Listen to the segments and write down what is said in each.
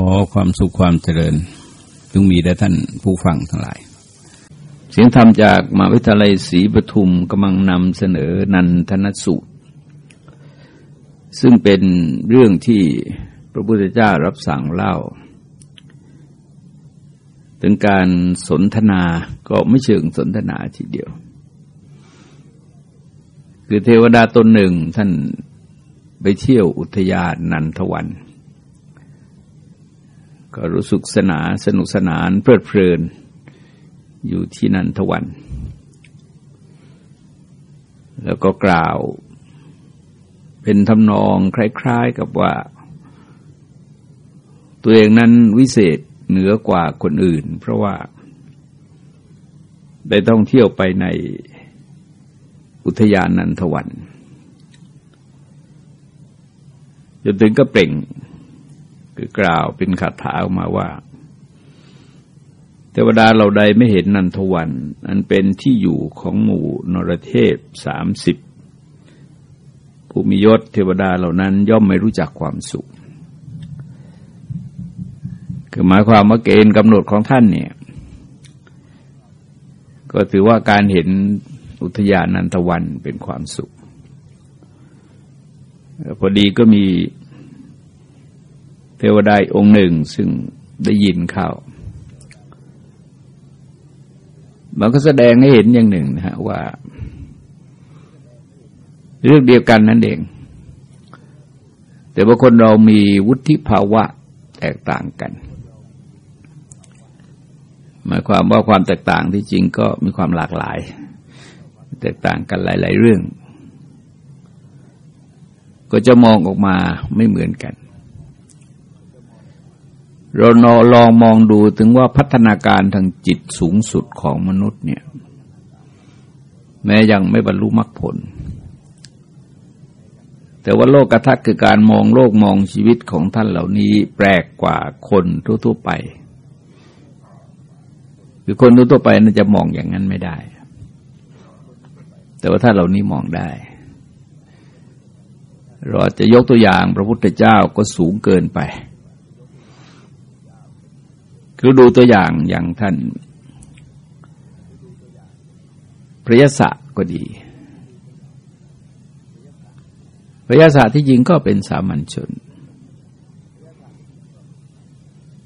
ขอความสุขความเจริญจงมีแด่ท่านผู้ฟังทั้งหลาย เสียงธรรมจากมหาวิทยาลัยศรีปทุมกำลังนำเสนอนันทนสูตร ซึ่งเป็นเรื่องที่พระพุทธเจ้ารับสั่งเล่า เป็นการสนทนาก็ไม่เชิงสนทนาทีเดียว คือเทวดาตนหนึ่งท่านไปเที่ยวอุทยานนันทวัน ก็รู้สึกสนาสนุกสนานเพลิดเพลิน อยู่ที่นันทวัน แล้วก็กล่าว เป็นทำนองคล้าย ๆกับว่า ตัวเองนั้นวิเศษเหนือกว่าคนอื่น เพราะว่า ได้ต้องเที่ยวไปในอุทยานนันทวันจนถึงก็เปล่ง คือกล่าวเป็นคาถาออกมาว่า เทวดาเราใดไม่เห็นนันทวัน อันเป็นที่อยู่ของหมู่นรเทพสามสิบผู้มียศเทวดาเหล่านั้นย่อมไม่รู้จักความสุข คือหมายความว่าเกณฑ์กำหนดของท่านเนี่ย ก็ถือว่าการเห็นอุทยานนันทวันเป็นความสุข พอดีก็มี เทวดาองค์หนึ่งซึ่งได้ยินข่าวมันก็แสดงให้เห็นอย่างหนึ่งนะฮะว่า เรื่องเดียวกันนั่นเอง แต่ว่าคนเรามีวุฒิภาวะแตกต่างกัน หมายความว่าความแตกต่างที่จริงก็มีความหลากหลาย แตกต่างกันหลาย ๆ เรื่อง ก็จะมองออกมาไม่เหมือนกัน เราลองมองดูถึงว่าพัฒนาการทางจิตสูงสุดของมนุษย์เนี่ย แม้ยังไม่บรรลุมรรคผล แต่ว่าโลกกระทักคือการมองโลกมองชีวิตของท่านเหล่านี้แปลกกว่าคนทั่วๆไป คือคนทั่วไปน่าจะมองอย่างนั้นไม่ได้ แต่ว่าถ้านเหล่านี้มองได้เราจะยกตัวอย่างพระพุทธเจ้าก็สูงเกินไป คือดูตัวอย่างอย่างท่านพระยศก็ดีพระยศที่จริงก็เป็นสามัญชน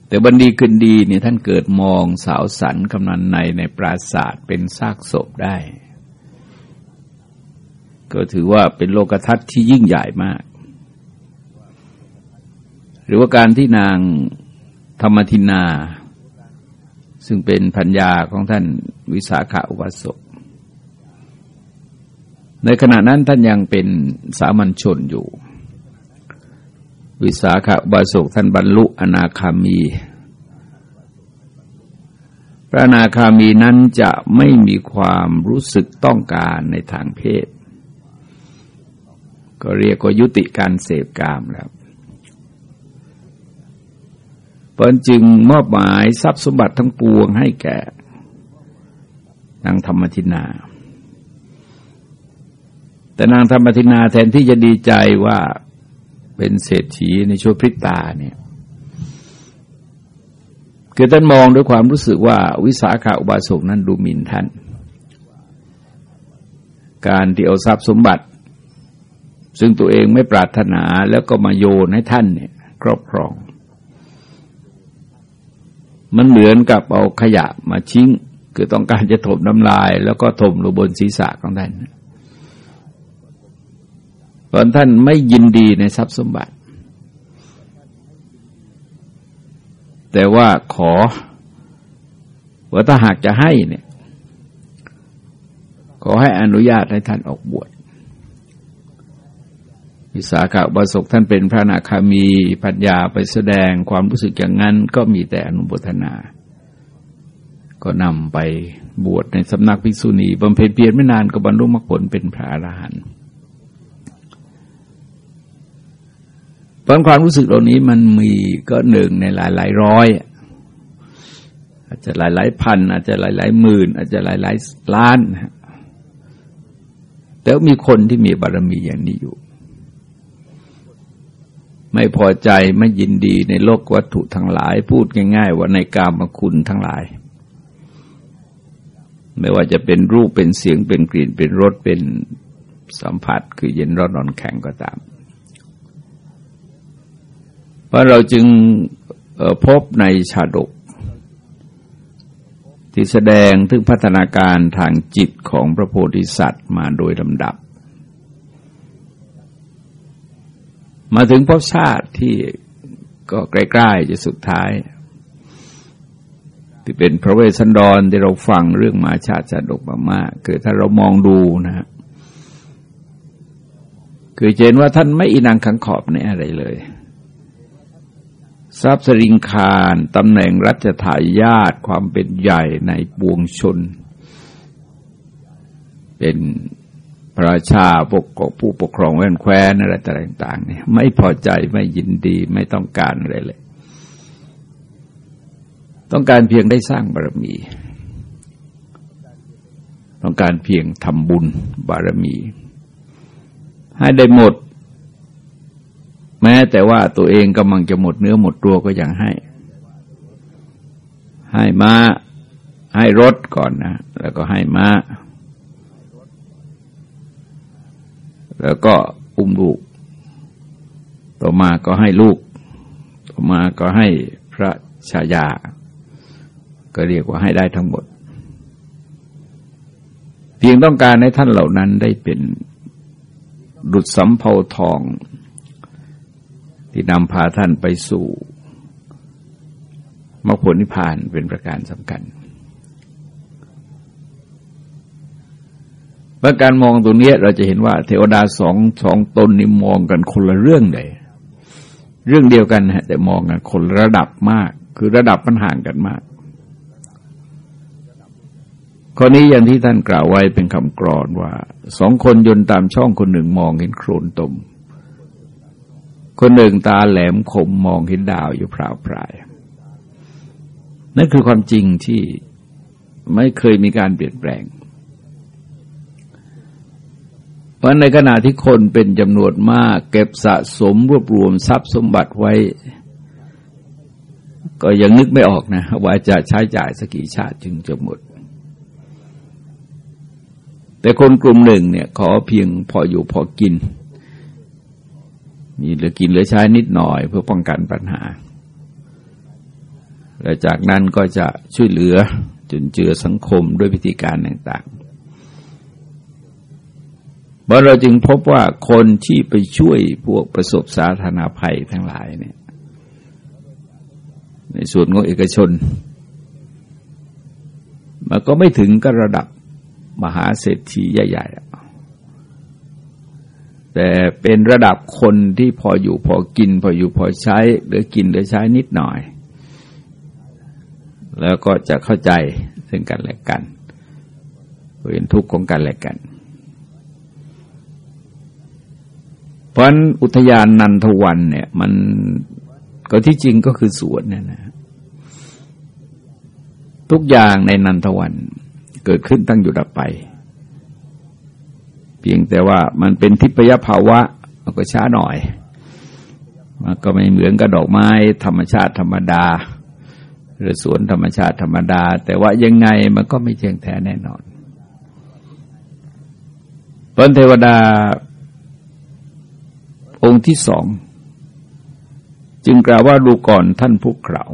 แต่บันดีขึ้นดีเนี่ยท่านเกิดมองสาวสันกำนันในในปราศาสตร์เป็นซากศพได้ ก็ถือว่าเป็นโลกทัศน์ที่ยิ่งใหญ่มาก หรือว่าการที่นางธรรมทินา ซึ่งเป็นพัญญาของท่านวิสาขาอุบาสกในขณะนั้นท่านยังเป็นสามัญชนอยู่ วิสาขาอุบาสกท่านบรรลุอนาคามี พระอนาคามีนั้นจะไม่มีความรู้สึกต้องการในทางเพศ ก็เรียกว่ายุติการเสพกามแล้ว พราะจึงมอบหมายทรัพย์สมบัติทั้งปวงให้แก่นางธรรมทินา แต่นางธรรมทินาแทนที่จะดีใจว่าเป็นเศรษฐีในช่วงพริตาเนี่ยคือท่านมองด้วยความรู้สึกว่าวิสาขาอุบาสกนั้นดูหมิ่นท่าน การที่เอาทรัพย์สมบัติ ซึ่งตัวเองไม่ปรารถนาแล้วก็มาโยนให้ท่านเนี่ยครอบครอง มันเหมือนกับเอาขยะมาชิ้ง คือต้องการจะถมน้ำลาย แล้วก็ถมลงบนศีรษะของท่านเพราะท่านไม่ยินดีในทรัพย์สมบัติ แต่ว่าขอว่าถ้าหากจะให้เนี่ย ขอให้อนุญาตให้ท่านออกบวช วิสาขาบาสกท่านเป็นพระนาคามีปัญญาไปแสดงความรู้สึกอย่างนั้นก็มีแต่อนุโมทนา ก็นำไปบวชในสำนักภิกษุณีบำเพ็ญเพียรไม่นานก็บรรลุมรรคผลเป็นพระอรหันต์ตอนความรู้สึกเหล่านี้มันมีก็หนึ่งในหลายหลายร้อย อาจจะหลายหลายพัน อาจจะหลายหลายหมื่น อาจจะหลายหลายล้านแต่มีคนที่มีบารมีอย่างนี้อยู่ ไม่พอใจไม่ยินดีในโลกวัตถุทั้งหลาย พูดง่าย ๆ ว่าในกามคุณทั้งหลาย ไม่ว่าจะเป็นรูปเป็นเสียงเป็นกลิ่นเป็นรสเป็นสัมผัส คือเย็นร้อนนอนแข็งก็ตาม เพราะเราจึงพบในชาดก ที่แสดงถึงพัฒนาการทางจิตของพระโพธิสัตว์มาโดยลำดับ มาถึงภพชาติที่ก็ใกล้ๆจะสุดท้าย ที่เป็นพระเวสสันดรที่เราฟังเรื่องมาชาติชาดกมากๆคือถ้าเรามองดูนะฮะคือเห็นว่าท่านไม่อินังขังขอบในอะไรเลย ทรัพย์สริงคารตำแหน่งรัชทายาทความเป็นใหญ่ในปวงชน เป็น ระราชาปกผู้ปกครองแว่นแคว้นอะไรต่างๆเนี่ยไม่พอใจไม่ยินดีไม่ต้องการอะไรเลย ต้องการเพียงได้สร้างบารมี ต้องการเพียงทำบุญบารมี ให้ได้หมด แม้แต่ว่าตัวเองกำลังจะหมดเนื้อหมดตัวก็ยังให้ ให้มาให้รถก่อนนะ แล้วก็ให้มา แล้วก็อุ้มลูก ต่อมาก็ให้ลูก ต่อมาก็ให้พระชายา ก็เรียกว่าให้ได้ทั้งหมด เพียงต้องการให้ท่านเหล่านั้นได้เป็นดุจสำเภาทอง ที่นำพาท่านไปสู่มรรคผลนิพพานเป็นประการสำคัญ เมื่อการมองตรงนี้เราจะเห็นว่า เทวดาสองสองตนนี่มองกันคนละเรื่องเลย เรื่องเดียวกันฮะแต่มองกันคนระดับมาก คือระดับมันห่างกันมากข้อนี้อย่างที่ท่านกล่าวไว้เป็นคำกรอนว่าสองคนยนตามช่องคนหนึ่งมองเห็นโครนตม คนหนึ่งตาแหลมคมมองเห็นดาวอยู่พราวพรายนั่นคือความจริงที่ไม่เคยมีการเปลี่ยนแปลง เพราะในขณะที่คนเป็นจำนวนมาก เก็บสะสมรวบรวมทรัพย์สมบัติไว้ ก็ยังนึกไม่ออกนะว่าจะใช้จ่ายสกี่ชาติจึงจะหมด แต่คนกลุ่มหนึ่งเนี่ย ขอเพียงพออยู่พอกิน มีเหลือกินเหลือใช้นิดหน่อยเพื่อป้องกันปัญหา และจากนั้นก็จะช่วยเหลือจุนเจือสังคมด้วยวิธีการต่างๆ มื่อเราจึงพบว่าคนที่ไปช่วยพวกประสบสาธารณภัยทั้งหลายเนี่ย ในส่วนของเอกชน มันก็ไม่ถึงกับระดับมหาเศรษฐีใหญ่ๆ แต่เป็นระดับคนที่พออยู่พอกิน พออยู่พอใช้หรือกินหรือใช้นิดหน่อย แล้วก็จะเข้าใจซึ่งกันและกันเป็นทุกข์ของกันและกัน เพราะอุทยานนันทวันเนี่ย มันก็ที่จริงก็คือสวนเนี่ยนะทุกอย่างในนันทวันเกิดขึ้นตั้งอยู่ดับไป เพียงแต่ว่ามันเป็นทิพยภาวะมันก็ช้าหน่อย มันก็ไม่เหมือนกับดอกไม้ธรรมชาติธรรมดา หรือสวนธรรมชาติธรรมดา แต่ว่ายังไงมันก็ไม่เที่ยงแท้แน่นอนพระเทวดา องค์ที่สองจึงกล่าวว่าดูก่อนท่านผู้กล่า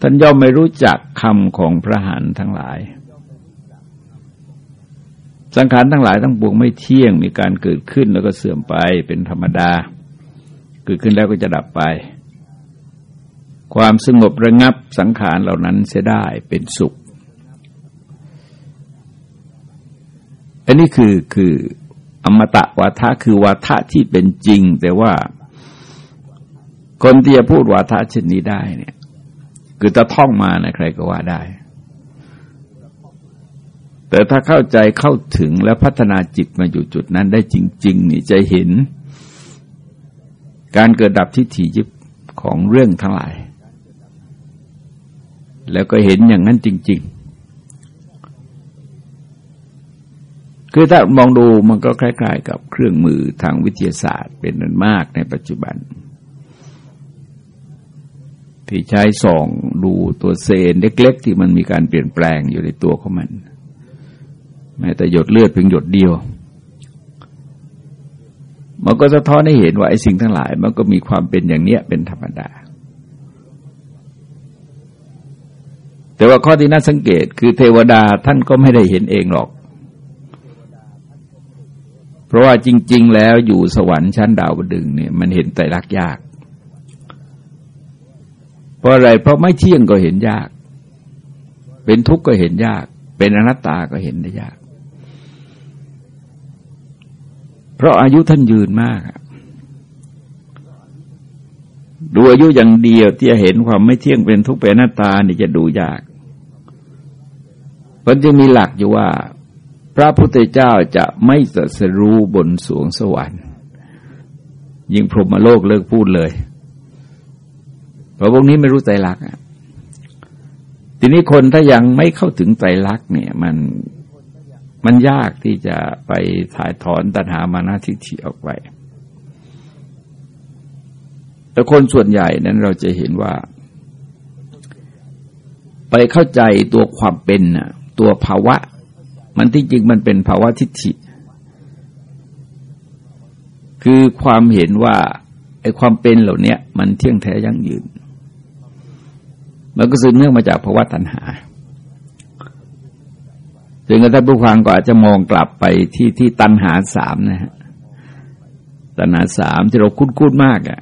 ท่านย่อมไม่รู้จักคำของพระหันทั้งหลาย สังขารทั้งหลายทั้งปวงไม่เที่ยงมีการเกิดขึ้นแล้วก็เสื่อมไปเป็นธรรมดา เกิดขึ้นแล้วก็จะดับไป ความสงบระงับสังขารเหล่านั้นเสียได้เป็นสุข อันนี้คือคือ อมตะวาทะคือวาทะที่เป็นจริง แต่ว่าคนที่จะพูดวาทะเช่นนี้ได้เนี่ย คือจะท่องมานะใครก็ว่าได้ แต่ถ้าเข้าใจเข้าถึงและพัฒนาจิตมาอยู่จุดนั้นได้จริง ๆ นี่จะเห็น การเกิดดับทิฏฐิยิบของเรื่องทั้งหลาย แล้วก็เห็นอย่างนั้นจริง ๆ คือถ้ามองดูมันก็คล้าย ๆ กับเครื่องมือทางวิทยาศาสตร์เป็นนันมากในปัจจุบัน ที่ใช้ส่องดูตัวเซลล์เล็กๆที่มันมีการเปลี่ยนแปลงอยู่ในตัวของมัน แม้แต่หยดเลือดเพียงหยดเดียว มันก็สะท้อนให้เห็นว่าไอ้สิ่งทั้งหลาย มันก็มีความเป็นอย่างเนี้ยเป็นธรรมดาแต่ว่าข้อที่น่าสังเกตคือเทวดาท่านก็ไม่ได้เห็นเองหรอก เพราะว่าจริง ๆ แล้วอยู่สวรรค์ชั้นดาวดึงเนี่ยมันเห็นไตรลักษ์ยาก เพราะอะไรเพราะไม่เที่ยงก็เห็นยาก เป็นทุกข์ก็เห็นยาก เป็นอนัตตาก็เห็นได้ยาก เพราะอายุท่านยืนมากดูอายุอย่างเดียวที่จะเห็นความไม่เที่ยงเป็นทุกข์เป็นอนัตตานี่จะดูยากมันจึงมีหลักอยู่ว่า พระพุทธเจ้าจะไม่ตรัสรู้บนสวงสวรรค์ ยิ่งพรหมโลกเลิกพูดเลย เพราะพวกนี้ไม่รู้ใจรักอะทีนี้คนถ้ายังไม่เข้าถึงใจรักเนี่ย มันมันยากที่จะไปถ่ายถอนตัณหามานาทิฏฐิออกไปแต่คนส่วนใหญ่นั้นเราจะเห็นว่า ไปเข้าใจตัวความเป็นน่ะ ตัวภาวะ มันที่จริงมันเป็นภาวะทิฏฐิ คือความเห็นว่าไอ้ความเป็นเหล่านี้มันเที่ยงแท้ยั่งยืน มันก็สืบเนื่องมาจากภาวะตัณหาถึงกระทั่งผู้ฟังก็อาจจะมองกลับไปที่ที่ตัณหาสามนะฮะตัณหาสามที่เราคุ้นๆมากอะ่ะ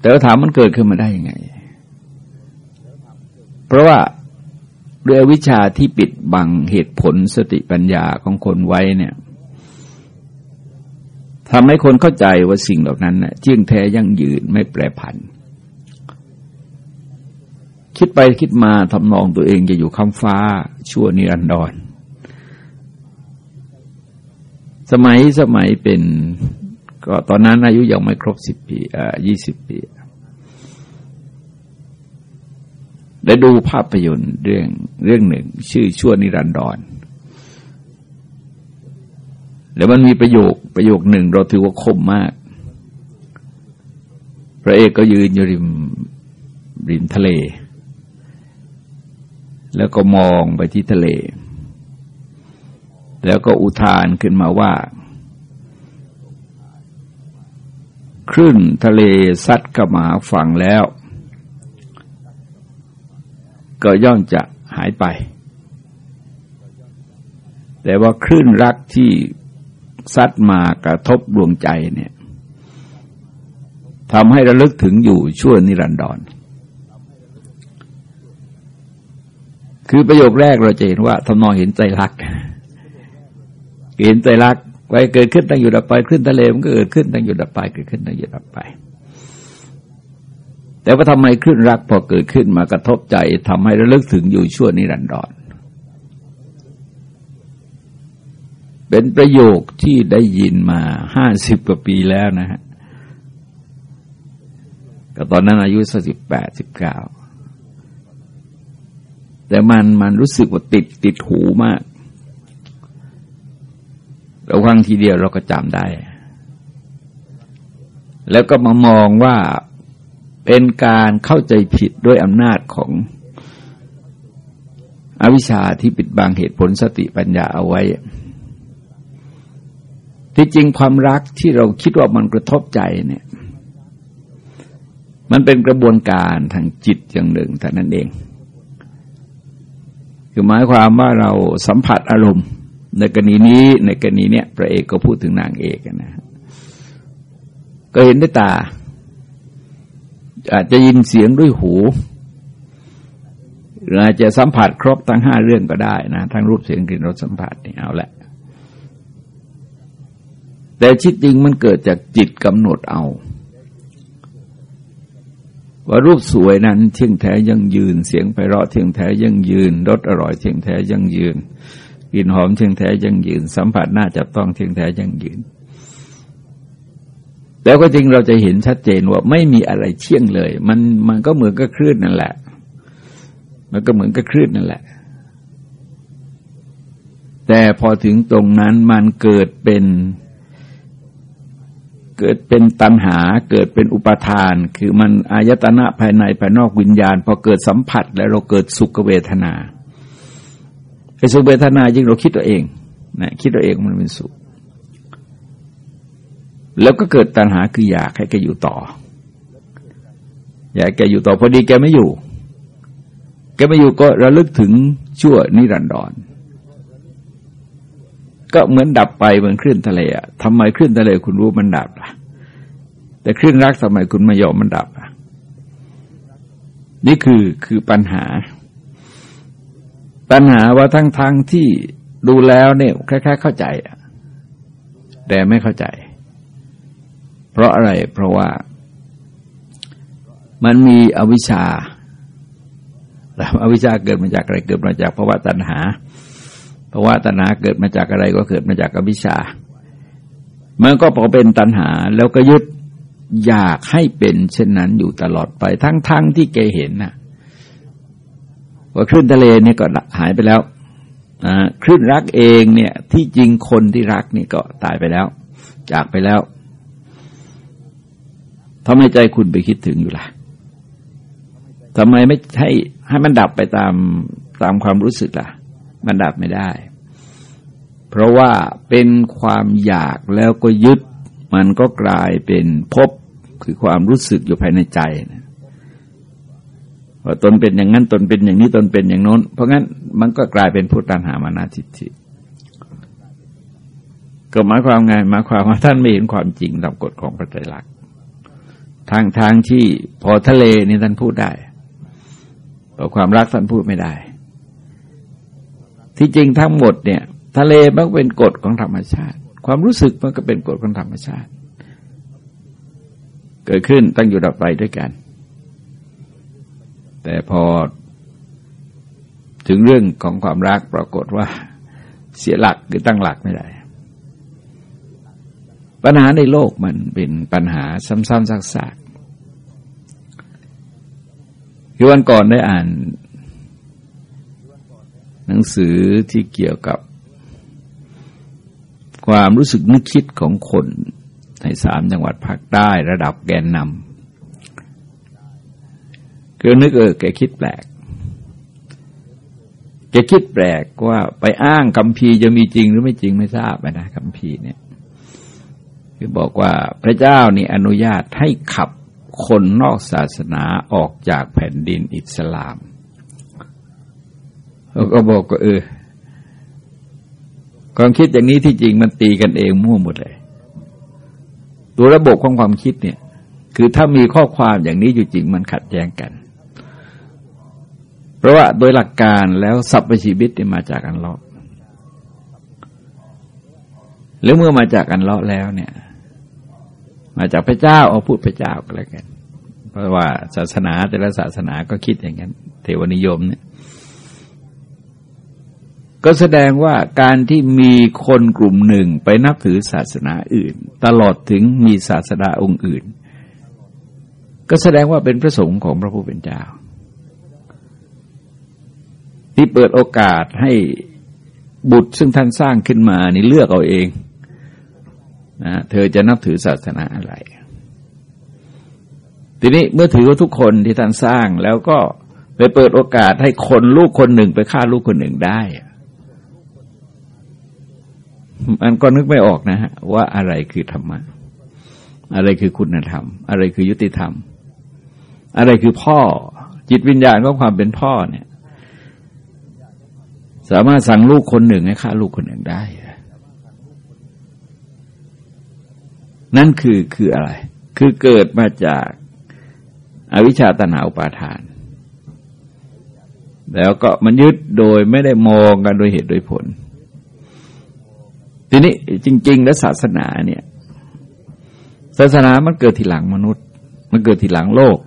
แต่ว่าถามมันเกิดขึ้นมาได้ยังไง เพราะว่า ด้วยวิชาที่ปิดบังเหตุผลสติปัญญาของคนไว้เนี่ยทำให้คนเข้าใจว่าสิ่งเหล่านั้นเน่ยเที่ยงแท้ยั่งยืนไม่แปรผัน คิดไปคิดมาทำนองตัวเองจะอยู่คำฟ้าชั่วนิรันดร สมัยสมัยเป็น ก็ตอนนั้นอายุยังไม่ครบสิบปีอ่ายี่สิบปี ได้ดูภาพยนตร์เรื่องเรื่องหนึ่ง ชื่อชั่วนิรันดรแล้วมันมีประโยคประโยคหนึ่งเราถือว่าคมมาก พระเอกก็ยืนอยู่ริมริมทะเล แล้วก็มองไปที่ทะเล แล้วก็อุทานขึ้นมาว่าคลื่นทะเลซัดเข้ามาฝั่งแล้ว ก็ย่อมจะหายไป แต่ว่าคลื่นรักที่ซัดมากระทบดวงใจเนี่ยทำให้ระลึกถึงอยู่ชั่วนิรันดร คือประโยคแรกเราจะเห็นว่าทำนองเห็นใจรัก เห็นใจรักไว้เกิดขึ้นตั้งอยู่ดับไป ขึ้นทะเลมันก็เกิดขึ้นตั้งอยู่ดับไป เกิดขึ้นตั้งอยู่ดับไป แต่ว่าทำไมคลื่นรักพอเกิดขึ้นมากระทบใจทำให้ระลึกถึงอยู่ชั่วนิรันดรเป็นประโยคที่ได้ยินมาห้าสิบกว่าปีแล้วนะฮะก็ตอนนั้นอายุสักสิบแปดสิบเก้าแต่มันมันรู้สึกว่าติดติดหูมากเราฟังทีเดียวเราก็จำได้ แล้วก็มามองว่า เป็นการเข้าใจผิดด้วยอำนาจของอวิชชาที่ปิดบังเหตุผลสติปัญญาเอาไว้ ที่จริงความรักที่เราคิดว่ามันกระทบใจเนี่ย มันเป็นกระบวนการทางจิตอย่างหนึ่งแต่นั้นเอง คือหมายความว่าเราสัมผัสอารมณ์ ในกรณีนี้ในกรณีเนี้ยพระเอกก็พูดถึงนางเอกนะก็เห็นด้วยตา อาจจะยินเสียงด้วยหูหรืออาจจะสัมผัสครบทั้งห้าเรื่องก็ได้นะทั้งรูปเสียงกลิ่นรสสัมผัสนี่เอาละ แต่ชิดจริงมันเกิดจากจิตกำหนดเอา ว่ารูปสวยนั้นเที่ยงแท้ยังยืน เสียงไพเราะเที่ยงแท้ยังยืนรสอร่อยเที่ยงแท้ยังยืนกลิ่นหอมเที่ยงแท้ยังยืน สัมผัสน่าจับต้องเที่ยงแท้ยังยืน แล้วก็จริงเราจะเห็นชัดเจนว่าไม่มีอะไรเที่ยงเลย มันมันก็เหมือนกับคลื่นนั่นแหละ มันก็เหมือนกับคลื่นนั่นแหละ แต่พอถึงตรงนั้นมันเกิดเป็นเกิดเป็นตัณหาเกิดเป็นอุปทาน คือมันอายตนะภายในภายนอกวิญญาณ พอเกิดสัมผัสแล้วเราเกิดสุขเวทนาไอ้สุขเวทนายิ่งเราคิดตัวเองนะคิดตัวเองมันเป็นสุข แล้วก็เกิดตัณหาคืออยากให้แกอยู่ต่อ อยากแกอยู่ต่อพอดีแกไม่อยู่ แกไม่อยู่ก็ระลึกถึงชั่วนิรันดร ก็เหมือนดับไปเหมือนคลื่นทะเลอะทำไมคลื่นทะเลคุณรู้มันดับล่ะ แต่คลื่นรักทำไมคุณไม่ยอมมันดับอะนี่คือคือปัญหา ปัญหาว่าทั้งทางที่ดูแล้วเนี่ยคล้ายๆเข้าใจแต่ไม่เข้าใจ ราะอะไรเพราะว่ามันมีอวิชชาแล้วอวิชชาเกิดมาจากอะไรเกิดมาจากภาวะตัณหาภาวะตัณหาเกิดมาจากอะไรก็เกิดมาจากอวิชชา มันก็พอเป็นตัณหาแล้วก็ยึดอยากให้เป็นเช่นนั้นอยู่ตลอดไปทั้งๆทที่แกเห็นนะว่าคลื่นทะเลนี่ก็หายไปแล้วคลื่นรักเองเนี่ยที่จริงคนที่รักนี่ก็ตายไปแล้ว จากไปแล้ว ทำไมใจคุณไปคิดถึงอยู่ล่ะทำไมไม่ให้ให้มันดับไปตามตามความรู้สึกล่ะ มันดับไม่ได้ เพราะว่าเป็นความอยากแล้วก็ยึด มันก็กลายเป็นพบคือความรู้สึกอยู่ภายในใจนะว่าตนเป็นอย่างนั้นตนเป็นอย่างนี้ตนเป็นอย่างโน้น เพราะงั้นมันก็กลายเป็นพุทธันหามานาทิฏฐิก็หมายความไงหมายความว่าท่านไม่เห็นความจริงตามกฎของพระไตรลักษณ์ ทางทางที่พอทะเลนี่ท่านพูดได้พอความรักท่านพูดไม่ได้ ที่จริงทั้งหมดเนี่ย ทะเลมันเป็นกฎของธรรมชาติ ความรู้สึกมันก็เป็นกฎของธรรมชาติ เกิดขึ้นตั้งอยู่ดับไปด้วยกัน แต่พอถึงเรื่องของความรักปรากฏว่าเสียหลักหรือตั้งหลักไม่ได้ ปัญหาในโลกมันเป็นปัญหาซ้ำๆซากๆคือวันก่อนได้อ่าน หนังสือที่เกี่ยวกับ ความรู้สึกนึกคิดของคนในสามจังหวัดภาคใต้ระดับแกนนำคือนึกเออแกคิดแปลกแกคิดแปลกว่าไปอ้างคำพีจะมีจริงหรือไม่จริงไม่ทราบนะคำพีเนี่ย คือบอกว่าพระเจ้านี่อนุญาตให้ขับคนนอกศาสนาออกจากแผ่นดินอิสลามเขาก็บอกว่าเออความคิดอย่างนี้ที่จริงมันตีกันเองมั่วหมดเลย ตัวระบบของความคิดเนี่ย คือถ้ามีข้อความอย่างนี้อยู่จริงมันขัดแย้งกัน เพราะว่าโดยหลักการแล้วสัพพชีวิตมาจากอันเลาะแล้วเมื่อมาจากอันเลาะแล้วเนี่ย มาจากพระเจ้าเอาพูดพระเจ้าก็แล้วกัน เพราะว่าศาสนาแต่ละศาสนาก็คิดอย่างนั้น เทวนิยมเนี่ย ก็แสดงว่าการที่มีคนกลุ่มหนึ่งไปนับถือศาสนาอื่น ตลอดถึงมีศาสนาองค์อื่น ก็แสดงว่าเป็นพระสงฆ์ของพระผู้เป็นเจ้า ที่เปิดโอกาสให้บุตรซึ่งท่านสร้างขึ้นมานี่เลือกเอาเอง นะเธอจะนับถือศาสนาอะไร ทีนี้เมื่อถือว่าทุกคนที่ท่านสร้างแล้วก็ไปเปิดโอกาสให้คนลูกคนหนึ่งไปฆ่าลูกคนหนึ่งได้ มันก็นึกไม่ออกนะฮะว่าอะไรคือธรรมะ อะไรคือคุณธรรม อะไรคือยุติธรรม อะไรคือพ่อ จิตวิญญาณของความเป็นพ่อเนี่ย สามารถสั่งลูกคนหนึ่งให้ฆ่าลูกคนหนึ่งได้ นั่นคือคืออะไร คือเกิดมาจากอวิชชาตนาอุปาทาน แล้วก็มันยึดโดยไม่ได้มองกันโดยเหตุโดยผล ทีนี้จริง ๆ แล้วศาสนาเนี่ย ศาสนามันเกิดทีหลังมนุษย์ มันเกิดทีหลังโลก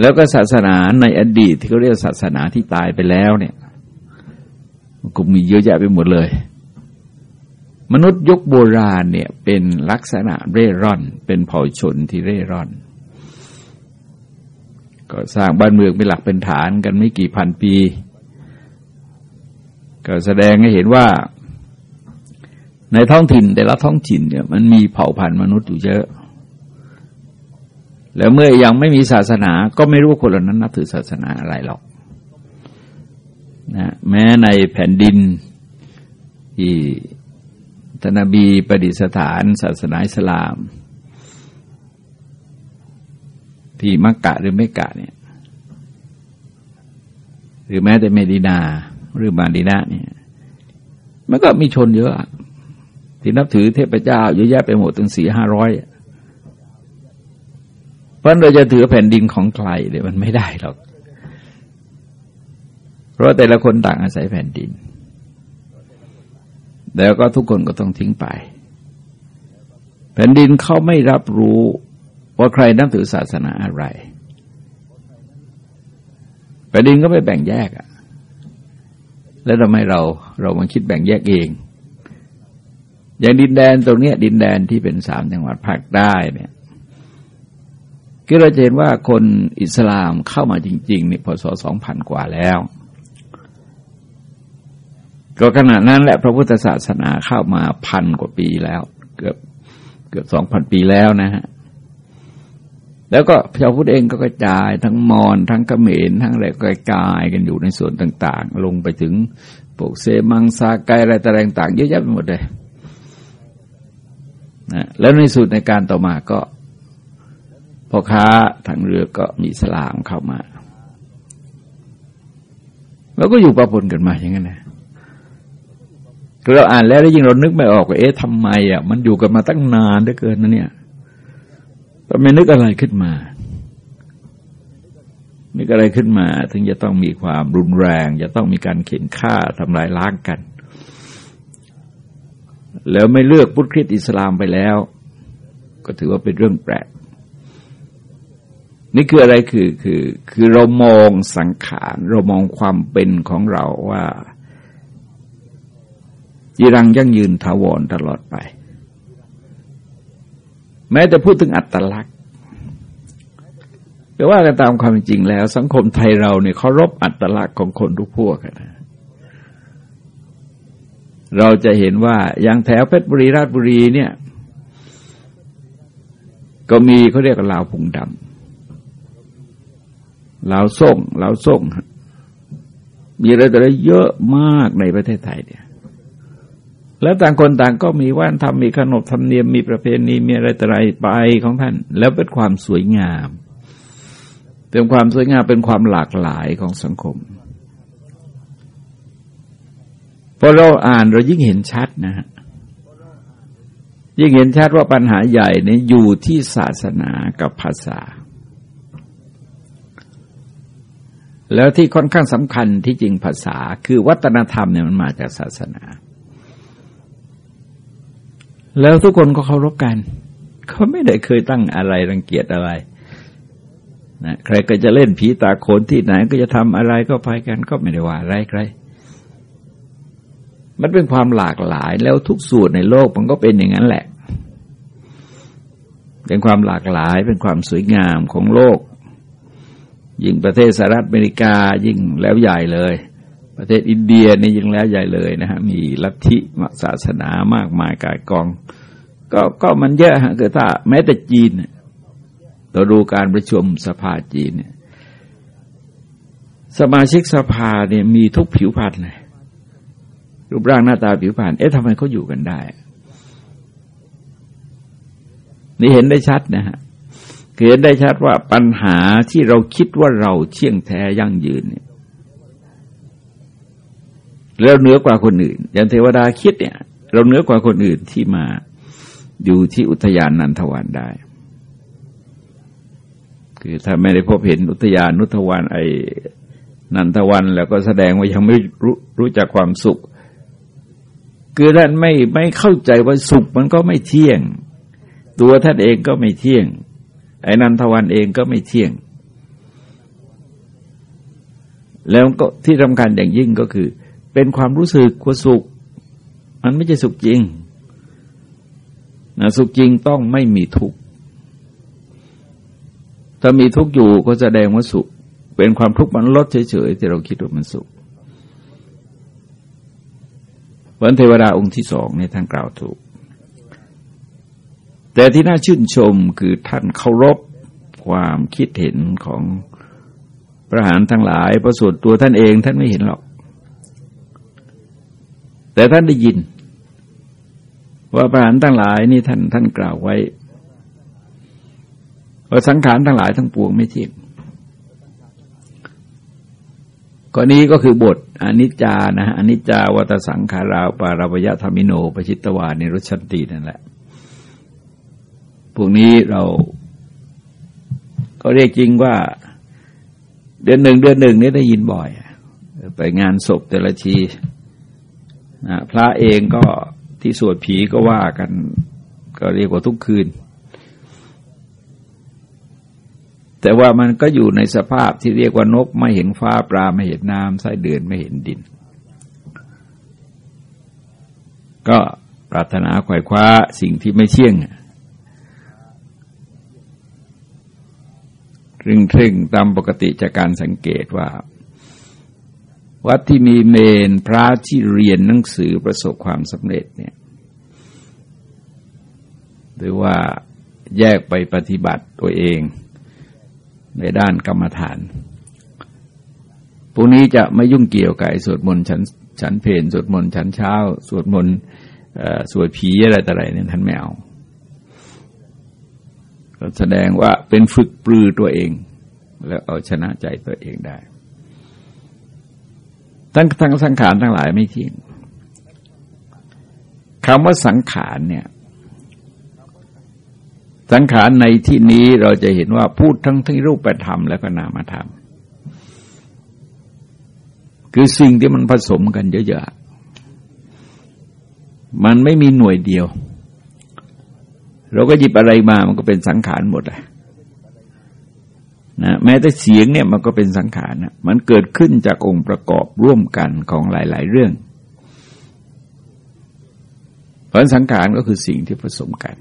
แล้วก็ศาสนาในอดีตที่เขาเรียกศาสนาที่ตายไปแล้วเนี่ยก็มีเยอะแยะไปหมดเลย มนุษย์ยกโบราณเนี่ยเป็นลักษณะเร่ร่อน เป็นเผ่าชนที่เร่ร่อน ก็สร้างบ้านเมืองเป็นหลักเป็นฐานกันไม่กี่พันปี ก็แสดงให้เห็นว่า ในท้องถิ่นแต่ละท้องถิ่นเนี่ยมันมีเผ่าพันธุ์มนุษย์อยู่เยอะ แล้วเมื่อยังไม่มีศาสนา ก็ไม่รู้คนเหล่านั้นนับถือศาสนาอะไรหรอกนะแม้ในแผ่นดินที่ นบีประดิษฐานศาสนาอิสลาม ที่มักกะหรือไม่กะเนี่ยหรือแม้แต่เมดินา หรือมาดีนาเนี่ยมันก็มีชนเยอะ ที่นับถือเทพเจ้าเยอะแยะไปหมดถึงสี่ห้าร้อยเพราะเราจะถือแผ่นดินของใครเดี๋ยมันไม่ได้หรอก เพราะแต่ละคนต่างอาศัยแผ่นดิน แล้วก็ทุกคนก็ต้องทิ้งไป แผ่นดินเขาไม่รับรู้ว่าใครนับถือศาสนาอะไร แผ่นดินก็ไม่แบ่งแยกอะแล้วทำไมเราเรามาคิดแบ่งแยกเอง อย่างดินแดนตรงนี้ดินแดนที่เป็นสามจังหวัดภาคใต้เนี่ยก็เราเห็นว่าคนอิสลามเข้ามาจริงๆนี่พศสองพันกว่าแล้ว ก็ขณะนั้นแหละพระพุทธศาสนาเข้ามาพันกว่าปีแล้ว เกือบเกือบสองพันปีแล้วนะฮะแล้วก็ชาวพุทธเองก็กระจายทั้งมอญทั้งกระเมรทั้งอะไรกระจายกันอยู่ในส่วนต่าง ๆ ลงไปถึงปกเซมังซาไกอะไรต่างๆเยอะแยะไปหมดเลยนะแล้วในสุดในการต่อมาก็พ่อค้าทางเรือก็มีสลามเข้ามา แล้วก็อยู่ประปนกันมาอย่างนั้นนะ เราอ่านแล้วแล้วยิ่งเรานึกไม่ออกว่าเอ๊ะทำไมอะมันอยู่กันมาตั้งนานเหลือเกินนะเนี่ยก็ไม่นึกอะไรขึ้นมา นึกอะไรขึ้นมา ถึงจะต้องมีความรุนแรง จะต้องมีการเข็นฆ่าทำลายล้างกัน แล้วไม่เลือกพุทธคริสต์อิสลามไปแล้ว ก็ถือว่าเป็นเรื่องแปลกนี่คืออะไรคือคือคือเรามองสังขาร เรามองความเป็นของเราว่า ยีรังยั่งยืนถาวรตลอดไป แม้แต่พูดถึงอัตลักษณ์แต่ว่ากันตามความจริงแล้ว สังคมไทยเราเนี่ยเคารพอัตลักษณ์ของคนทุกพวกนะเราจะเห็นว่าอย่างแถวเพชรบุรีราชบุรีเนี่ย ก็มีเขาเรียกลาวพุงดำลาวส่งลาวส่งมีอะไรแต่ละเยอะมากในประเทศไทยเนี่ย แล้วต่างคนต่างก็มีว่านทำมีขนบธรรมเนียมมีประเพณีมีอะไรต่ออะไรไปของท่าน แล้วเป็นความสวยงาม เป็นความสวยงามเป็นความหลากหลายของสังคมพอเราอ่านเรายิ่งเห็นชัดนะฮะยิ่งเห็นชัดว่าปัญหาใหญ่เนี่ยอยู่ที่ศาสนากับภาษา แล้วที่ค่อนข้างสำคัญที่จริงภาษาคือวัฒนธรรมเนี่ยมันมาจากศาสนา แล้วทุกคนก็เคารพกัน เขาไม่ได้เคยตั้งอะไรรังเกียจอะไรนะใครก็จะเล่นผีตาโขนที่ไหนก็จะทำอะไรก็ไปกันก็ไม่ได้ว่าอะไรใคร มันเป็นความหลากหลายแล้วทุกส่วนในโลกมันก็เป็นอย่างนั้นแหละ เป็นความหลากหลายเป็นความสวยงามของโลก ยิ่งประเทศสหรัฐอเมริกายิ่งแล้วใหญ่เลย ประเทศอินเดียนี่ยังแล้วใหญ่เลยนะฮะมีลัทธิศาสนามากมายกายกอง ก็ก็มันเยอะฮะคือถ้าแม้แต่จีนเราดูการประชุมสภาจีนเนี่ยสมาชิกสภาเนี่ยมีทุกผิวพรรณเลยรูปร่างหน้าตาผิวพรรณเอ๊ะทำไมเขาอยู่กันได้ นี่เห็นได้ชัดนะฮะเห็นได้ชัดว่าปัญหาที่เราคิดว่าเราเชี่ยงแท้ยั่งยืนเนี่ย เราเหนือกว่าคนอื่น อย่างเทวดาคิดเนี่ย เราเหนือกว่าคนอื่นที่มาอยู่ที่อุทยานนันทวันได้ คือถ้าไม่ได้พบเห็นอุทยานนุทวันไอ้นันทวันแล้วก็แสดงว่ายังไม่รู้รู้จักความสุข คือท่านไม่ไม่เข้าใจว่าสุขมันก็ไม่เที่ยง ตัวท่านเองก็ไม่เที่ยง ไอ้นันทวันเองก็ไม่เที่ยง แล้วก็ที่สำคัญอย่างยิ่งก็คือ เป็นความรู้สึกว่าสุข มันไม่ใช่สุขจริงนะสุขจริงต้องไม่มีทุกข์ถ้ามีทุกข์อยู่ก็แสดงว่าสุข เป็นความทุกข์มันลดเฉยๆที่เราคิดว่ามันสุขวันเทวดาองค์ที่สองในท่านกล่าวถูก แต่ที่น่าชื่นชมคือท่านเคารพความคิดเห็นของประหารทั้งหลายประสูตรตัวท่านเองท่านไม่เห็นหรอก แต่ท่านได้ยิน ว่าประหารทั้งหลายนี่ท่านท่านกล่าวไว้ว่าสังขารทั้งหลายทั้งปวงไม่เที่ยงข้อนี้ก็คือบทอนิจจานะอนิจจาวัตสังขาราปาราปยะธรรมิโนปชิตวานิรุชันตินั่นแหละ พวกนี้เรา ก็เรียกจริงว่า เดือนหนึ่งเดือนหนึ่งนี่ได้ยินบ่อย ไปงานศพแต่ละที พระเองก็ที่สวดผีก็ว่ากัน ก็เรียกว่าทุกคืน แต่ว่ามันก็อยู่ในสภาพที่เรียกว่านกไม่เห็นฟ้าปลาไม่เห็นน้ำไส้เดือนไม่เห็นดิน ก็ปรารถนาไขวายคว้าสิ่งที่ไม่เชี่ยงรึงทึ่งตามปกติจากการสังเกตว่า วัดที่มีเมนพระที่เรียนหนังสือประสบความสำเร็จเนี่ยหรือว่าแยกไปปฏิบัติตัวเองในด้านกรรมฐานพวกนี้จะไม่ยุ่งเกี่ยวกับสวดมนต์ฉันฉันเพนสวดมนต์ฉันเช้า สวดมนต์สวดผีอะไรต่ออะไรเนี่ยท่านไม่เอาก็แสดงว่าเป็นฝึกปลือตัวเอง แล้วเอาชนะใจตัวเองได้ ทั้งทั้งสังขารทั้งหลายไม่ทิ้งคำว่าสังขารเนี่ย สังขารในที่นี้เราจะเห็นว่าพูดทั้งทั้งรูปธรรมและก็นามธรรม คือสิ่งที่มันผสมกันเยอะๆ มันไม่มีหน่วยเดียว เราก็หยิบอะไรมามันก็เป็นสังขารหมดเลย นะแม้แต่เสียงเนี่ยมันก็เป็นสังขารนะมันเกิดขึ้นจากองค์ประกอบร่วมกันของหลาย ๆ เรื่อง เพราะสังขารก็คือสิ่งที่ผสมกัน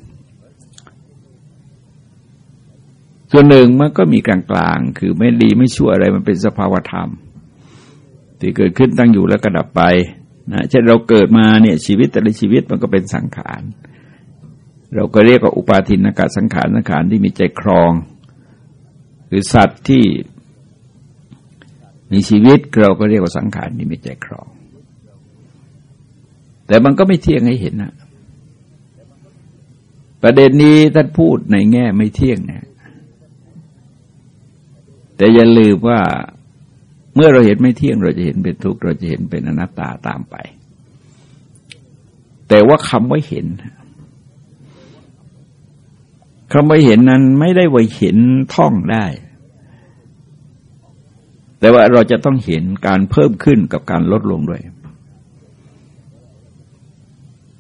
ส่วนหนึ่งมันก็มีกลางๆ คือไม่ดีไม่ชั่วอะไรมันเป็นสภาวธรรม ที่เกิดขึ้นตั้งอยู่แล้วกระดับไปนะเช่นเราเกิดมาเนี่ยชีวิตแต่ละชีวิตมันก็เป็นสังขาร เราก็เรียกว่าอุปาทินอากาศสังขารสังขารที่มีใจครอง คือสัตว์ที่มีชีวิตเราก็เรียกว่าสังขารที่มีใจครอง แต่มันก็ไม่เที่ยงให้เห็นนะประเด็นนี้ท่านพูดในแง่ไม่เที่ยงนี่ยแต่อย่าลืมว่าเมื่อเราเห็นไม่เที่ยงเราจะเห็นเป็นทุกข์เราจะเห็นเป็นอนัตตาตามไป แต่ว่าคำว่าเห็น คำว่าเห็นนั้นไม่ได้ว่าเห็นท่องได้ แต่ว่าเราจะต้องเห็นการเพิ่มขึ้นกับการลดลงด้วย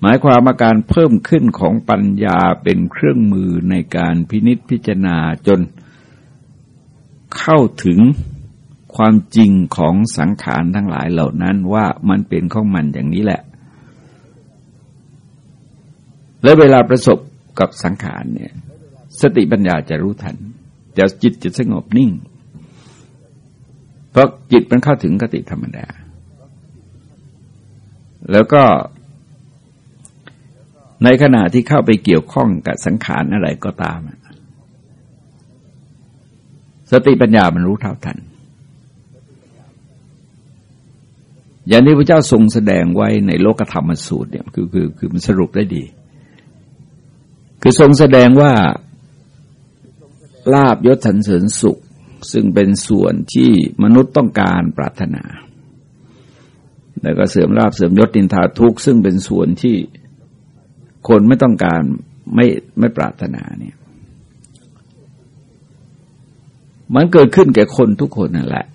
หมายความว่าการเพิ่มขึ้นของปัญญาเป็นเครื่องมือในการพินิษพิจารณาจนเข้าถึงความจริงของสังขารทั้งหลายเหล่านั้นว่ามันเป็นของมันอย่างนี้แหละ และเวลาประสบกับสังขารเนี่ย สติปัญญาจะรู้ทัน จะจิตจะสงบนิ่ง เพราะจิตมันเข้าถึงกติธรรมดา แล้วก็ ในขณะที่เข้าไปเกี่ยวข้องกับสังขารอะไรก็ตาม สติปัญญามันรู้เท่าทัน อย่างที่พระเจ้าทรงแสดงไว้ในโลกธรรมสูตรเนี่ยคือคือคือมันสรุปได้ดี คือทรงแสดงว่า ลาบยศสันเสริญสุข ซึ่งเป็นส่วนที่มนุษย์ต้องการปรารถนา แล้วก็เสื่อมลาบเสื่อมยศนินทาทุกซึ่งเป็นส่วนที่คนไม่ต้องการไม่ไม่ปรารถนาเนี่ยมันเกิดขึ้นแก่คนทุกคนนั่นแหละ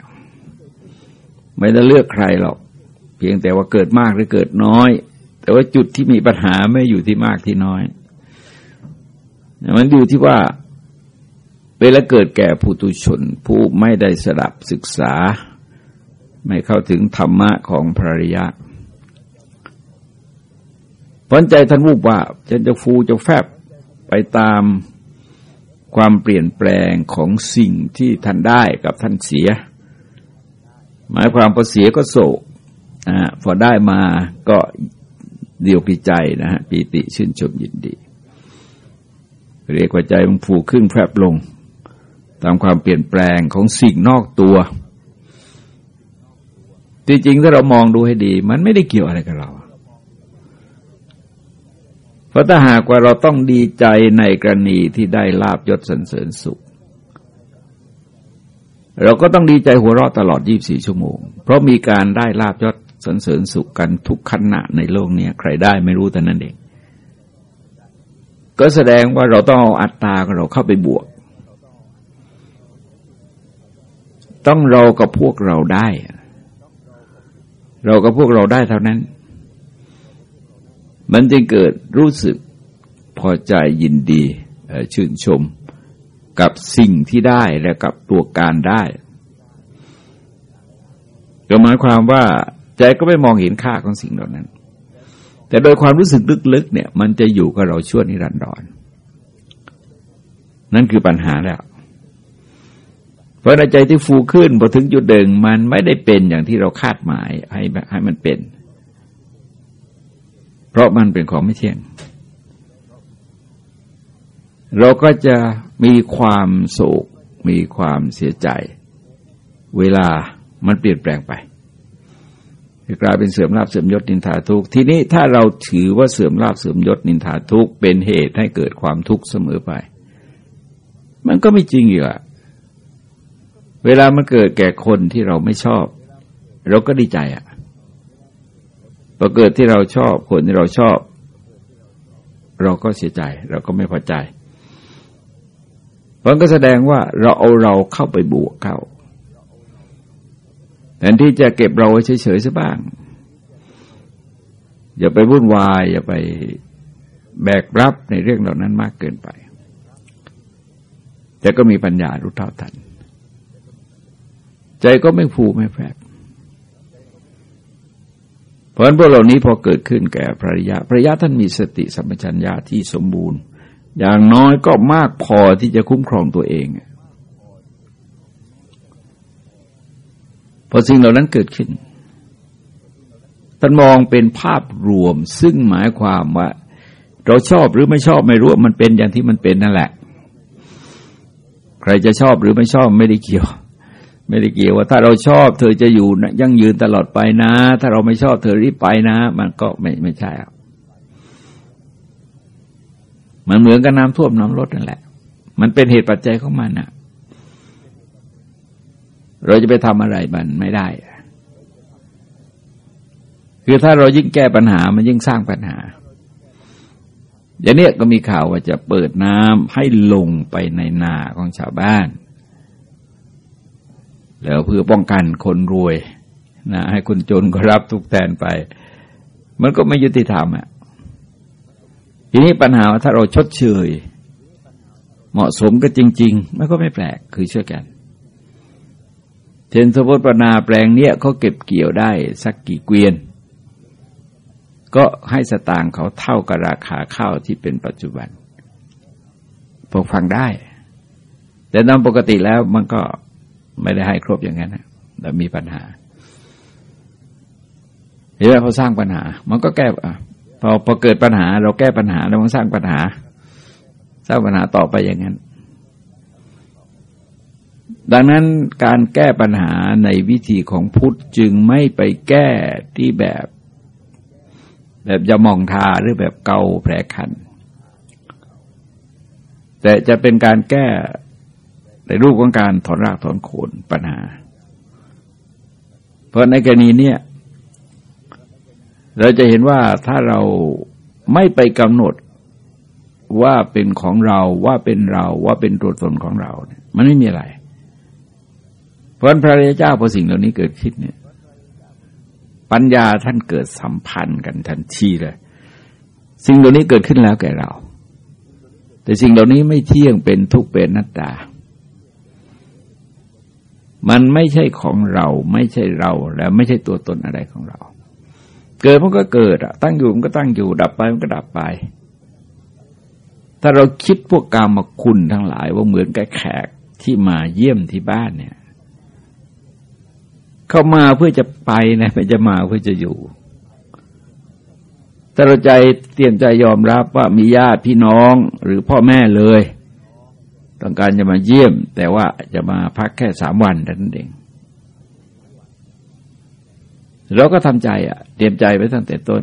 ไม่ได้เลือกใครหรอก เพียงแต่ว่าเกิดมากหรือเกิดน้อย แต่ว่าจุดที่มีปัญหาไม่อยู่ที่มากที่น้อย มันอยู่ที่ว่า เวลาเกิดแก่ผู้ตุชนผู้ไม่ได้สดับศึกษา ไม่เข้าถึงธรรมะของพระริยะพนใจท่านวูบว่าจะจะฟูจะแฟบไปตามความเปลี่ยนแปลงของสิ่งที่ท่านได้กับท่านเสีย หมายความพอเสียก็โศกพอได้มาก็เดียวพิใจนะฮะปีติชื่นชมยินดี เรียกว่าใจมันผูกขึ้นแพรบลง ตามความเปลี่ยนแปลงของสิ่งนอกตัวจริงๆถ้าเรามองดูให้ดี มันไม่ได้เกี่ยวอะไรกับเรา เพราะถ้าหากว่าเราต้องดีใจในกรณีที่ได้ลาบยศสรรเสริญสุข เราก็ต้องดีใจหัวเราะตลอด 24 ชั่วโมง เพราะมีการได้ลาบยศสรรเสริญสุขกันทุกขณะในโลกนี้ใครได้ไม่รู้แต่นั้นเอง ก็แสดงว่าเราต้องเอาอัตตาของเราเข้าไปบวก ต้องเรากับพวกเราได้ เรากับพวกเราได้เท่านั้น มันจึงเกิดรู้สึกพอใจยินดีชื่นชมกับสิ่งที่ได้และกับตัวการได้ก็หมายความว่าใจก็ไม่มองเห็นค่าของสิ่งเหล่านั้น แต่โดยความรู้สึกลึกๆเนี่ย มันจะอยู่กับเราชั่วนิรันดรนั่นคือปัญหาแล้ว เพราะในใจที่ฟูขึ้นพอถึงจุดเดิงมันไม่ได้เป็นอย่างที่เราคาดหมายให้ให้มันเป็น เพราะมันเป็นของไม่เที่ยง เราก็จะมีความโศก มีความเสียใจ เวลามันเปลี่ยนแปลงไปกลายเป็นเสื่อมลาบเสื่อมยศนินทาทุกทีนี้ถ้าเราถือว่าเสื่อมลาบเสื่อมยศนินทาทุกเป็นเหตุให้เกิดความทุกข์เสมอไป มันก็ไม่จริงอยู่อะ เวลามันเกิดแก่คนที่เราไม่ชอบ เราก็ดีใจอะ่ะพอเกิดที่เราชอบคนที่เราชอบ เราก็เสียใจ เราก็ไม่พอใจมันก็แสดงว่าเราเอาเราเข้าไปบวกเข้าแทนที่จะเก็บเราไว้เฉยๆซะบ้าง อย่าไปวุ่นวาย อย่าไปแบกรับในเรื่องเหล่านั้นมากเกินไป แต่ก็มีปัญญารู้เท่าทัน ใจก็ไม่ผูไม่แฝบเพราะฉะนั้นพวกเหล่านี้พอเกิดขึ้นแก่พระยะพระยะท่านมีสติสัมปชัญญะที่สมบูรณ์ อย่างน้อยก็มากพอที่จะคุ้มครองตัวเองพอสิ่งเหล่านั้นเกิดขึ้นท่านมองเป็นภาพรวมซึ่งหมายความว่า เราชอบหรือไม่ชอบไม่รู้มันเป็นอย่างที่มันเป็นนั่นแหละ ใครจะชอบหรือไม่ชอบไม่ได้เกี่ยว ไม่ได้เกี่ยวว่าถ้าเราชอบเธอจะอยู่ยั่งยืนตลอดไปนะ ถ้าเราไม่ชอบเธอรีบไปนะ มันก็ไม่ไม่ใช่อะมันเหมือนกับน้ำท่วมน้ำลดนั่นแหละ มันเป็นเหตุปัจจัยของมันอะ เราจะไปทำอะไรมันไม่ได้ คือถ้าเรายิ่งแก้ปัญหา มันยิ่งสร้างปัญหาอย่างนี้ก็มีข่าวว่าจะเปิดน้ำให้ลงไปในนาของชาวบ้าน แล้วเพื่อป้องกันคนรวยนะให้คนจนก็รับทุกแทนไป มันก็ไม่ยุติธรรมอะทีนี้ปัญหาถ้าเราชดเชย เหมาะสมก็จริง ๆ มันก็ไม่แปลกคือเชื่อกันเช่นสมมติปนาแปลงเนี้ยเขาเก็บเกี่ยวได้สักกี่เกวียน ก็ให้สตางค์เขาเท่ากับราคาข้าวที่เป็นปัจจุบันพอฟังได้ แต่ตามปกติแล้วมันก็ ไม่ได้ให้ครบอย่างนั้นนะแต่มีปัญหาเห็นไหมเขาสร้างปัญหา มันก็แก้พอพอเกิดปัญหา เราแก้ปัญหาแล้วมันสร้างปัญหา สร้างปัญหาต่อไปอย่างนั้น ดังนั้นการแก้ปัญหาในวิธีของพุทธจึงไม่ไปแก้ที่แบบ แบบจะมองทาหรือแบบเกาแผลคันแต่จะเป็นการแก้ ในรูปของการถอนรากถอนโคนปัญหา เพราะในกรณีเนี้ยเราจะเห็นว่าถ้าเราไม่ไปกำหนดว่าเป็นของเราว่าเป็นเราว่าเป็นตัวตนของเราเนี่ยมันไม่มีอะไร เพราะพระเจ้าพอสิ่งเหล่านี้เกิดขึ้นเนี่ย ปัญญาท่านเกิดสัมพันธ์กันทันทีเลย สิ่งเหล่านี้เกิดขึ้นแล้วแก่เรา แต่สิ่งเหล่านี้ไม่เที่ยงเป็นทุกข์เป็นนัตตา มันไม่ใช่ของเรา ไม่ใช่เราแล้วไม่ใช่ตัวตนอะไรของเรา เกิดมันก็เกิดอะตั้งอยู่มันก็ตั้งอยู่ดับไปมันก็ดับไป ถ้าเราคิดพวกกามคุณทั้งหลาย ว่าเหมือนกับแขกที่มาเยี่ยมที่บ้านเนี่ย เข้ามาเพื่อจะไปนะไม่จะมาเพื่อจะอยู่แต่เราใจเตรียมใจยอมรับว่ามีญาติพี่น้องหรือพ่อแม่เลย ต้องการจะมาเยี่ยม แต่ว่าจะมาพักแค่สามวันนั่นเองเราก็ทำใจอะ เตรียมใจไว้ตั้งแต่ต้น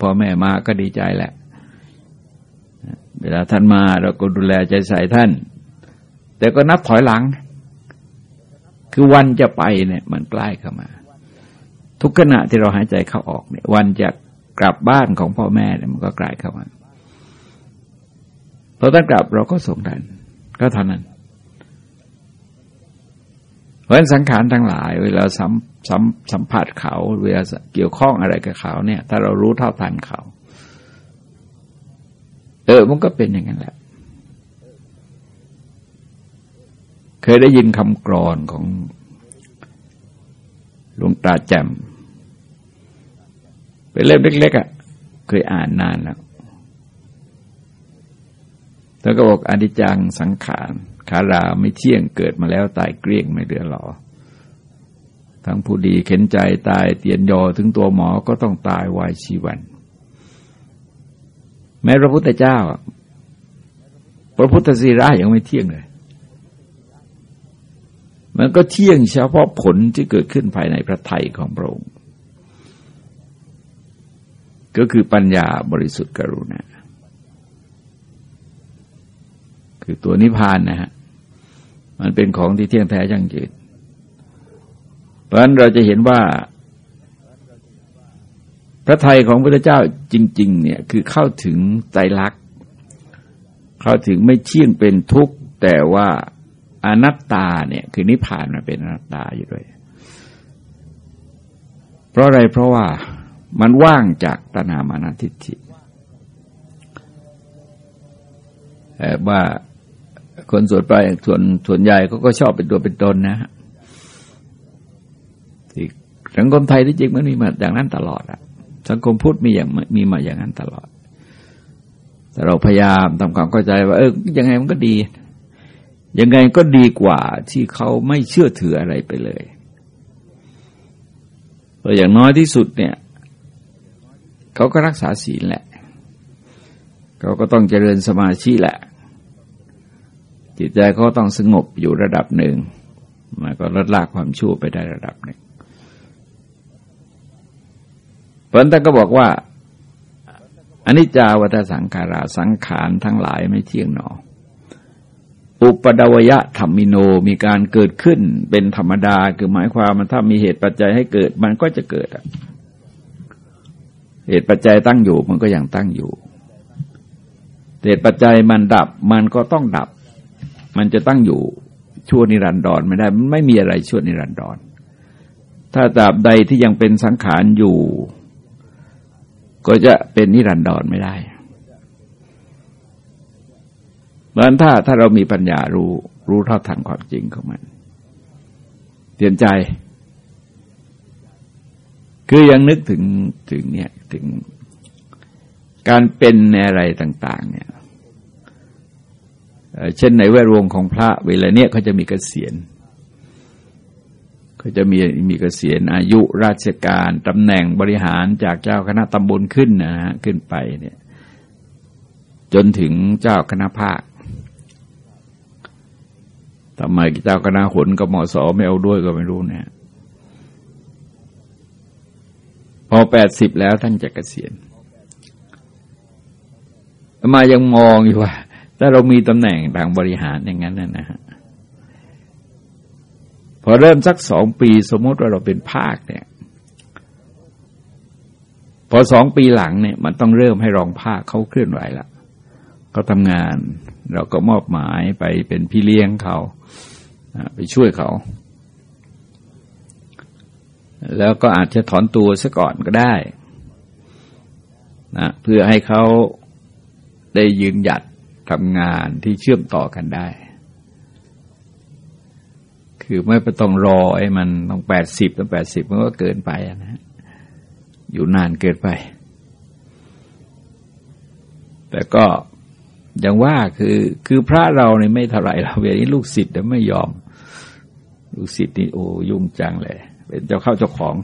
พ่อแม่มาก็ดีใจแหละ เวลาท่านมาเราก็ดูแลใจใส่ท่าน แต่ก็นับถอยหลัง คือวันจะไปเนี่ยมันใกล้เข้ามา ทุกขณะที่เราหายใจเข้าออกเนี่ย วันจะกลับบ้านของพ่อแม่เนี่ยมันก็ใกล้เข้ามาพอท่านกลับเราก็ส่งท่าน ก็เท่านั้น เพราะฉะนั้นสังขารทั้งหลาย เวลาสัมสัมสัมผัสเขา เวลาเกี่ยวข้องอะไรกับเขาเนี่ย ถ้าเรารู้เท่าทันเขา เออมันก็เป็นอย่างนั้นแหละ เคยได้ยินคำกรอนของหลวงตาแจ่มเป็นเล่มเล็กๆอะ่ะ เคยอ่านนานแล้ว แล้วก็บอกอนิจจังสังขารขาราไม่เที่ยงเกิดมาแล้วตายเกลี้ยงไม่เหลือหลอทั้งผู้ดีเข็นใจตายเตียนยอถึงตัวหมอก็ต้องตายวายชีวัน แม้พระพุทธเจ้า พระพุทธศีระยังไม่เที่ยงเลย มันก็เที่ยงเฉพาะผลที่เกิดขึ้นภายในพระไทยของพระองค์ ก็คือปัญญาบริสุทธิ์กรุณา คือตัวนิพพานนะฮะมันเป็นของที่เที่ยงแท้ยั่งยืน เพราะฉะนั้นเราจะเห็นว่า พระไทยของพระเจ้าจริง ๆ เนี่ยคือเข้าถึงใจรักเข้าถึงไม่เที่ยงเป็นทุกข์ แต่ว่าอนัตตาเนี่ยคือนิพพานมันเป็นอนัตตาอยู่ด้วย เพราะอะไรเพราะว่ามันว่างจากตนามานาทิฏฐิว่า คนส่วนไปส่วนส่วนใหญ่เขาก็ชอบเป็นตัวเป็นตนนะฮะที่สังคมไทยที่จริงมันมีมาอย่างนั้นตลอดอะสังคมพุทธมีอย่างมีมาอย่างนั้นตลอด แต่เราพยายามทำความเข้าใจว่า เออยังไงมันก็ดี ยังไงก็ดีกว่าที่เขาไม่เชื่อถืออะไรไปเลยเพราะอย่างน้อยที่สุดเนี่ยเขาก็รักษาศีลแหละ เขาก็ต้องเจริญสมาธิแหละ จิตใจเขาต้องสงบอยู่ระดับหนึ่งมันก็ลดละความชั่วไปได้ระดับหนึ่งเพราะนั้นก็บอกว่าอนิจจาวัฏสังขาราสังขารทั้งหลายไม่เที่ยงหนอ อุปดวยะธรรมิโนมีการเกิดขึ้นเป็นธรรมดาคือหมายความมันถ้ามีเหตุปัจจัยให้เกิดมันก็จะเกิดเหตุปัจจัยตั้งอยู่มันก็ยังตั้งอยู่เหตุปัจจัยมันดับมันก็ต้องดับ มันจะตั้งอยู่ชั่วนิรันดรไม่ได้มันไม่มีอะไรชั่วนิรันดร ถ้าตราบใดที่ยังเป็นสังขารอยู่ ก็จะเป็นนิรันดรไม่ได้เพราะฉะนั้นถ้าถ้าเรามีปัญญารู้รู้เท่าทันความจริงของมันเตือนใจ คือยังนึกถึงถึงเนี่ยถึงการเป็นในอะไรต่าง ๆ เนี่ย เช่นในแวดวงของพระเวลาเนี้ยเขาจะมีเกษียณเขาจะมีมีเกษียณอายุราชการตำแหน่งบริหารจากเจ้าคณะตำบลขึ้นนะฮะขึ้นไปเนี่ย จนถึงเจ้าคณะภาคทำไมเจ้าคณะหนกับหมอสอไม่เอาด้วยก็ไม่รู้เนี่ยพอแปดสิบแล้วท่านจะเกษียณมายังมองอยู่ว่า ถ้าเรามีตำแหน่งทางบริหารอย่างนั้นนะฮะพอเริ่มสักสองปีสมมติว่าเราเป็นภาคเนี่ยพอสองปีหลังเนี่ยมันต้องเริ่มให้รองภาคเขาเคลื่อนไหวละเขาทำงาน เราก็มอบหมายไปเป็นพี่เลี้ยงเขาไปช่วยเขา แล้วก็อาจจะถอนตัวซะก่อนก็ได้นะเพื่อให้เขาได้ยืนหยัด ทำงานที่เชื่อมต่อกันได้ คือไม่ต้องรอไอ้มันต้องแปดสิบต้องแปดสิบมันก็เกินไปนะอยู่นานเกินไป แต่ก็อย่างว่าคือคือพระเราเนี่ยไม่เท่าไรเราเวลานี้ลูกศิษย์แต่ไม่ยอม ลูกศิษย์นี่โอ้ยุ่งจังเลย เป็นเจ้าเข้าเจ้าของ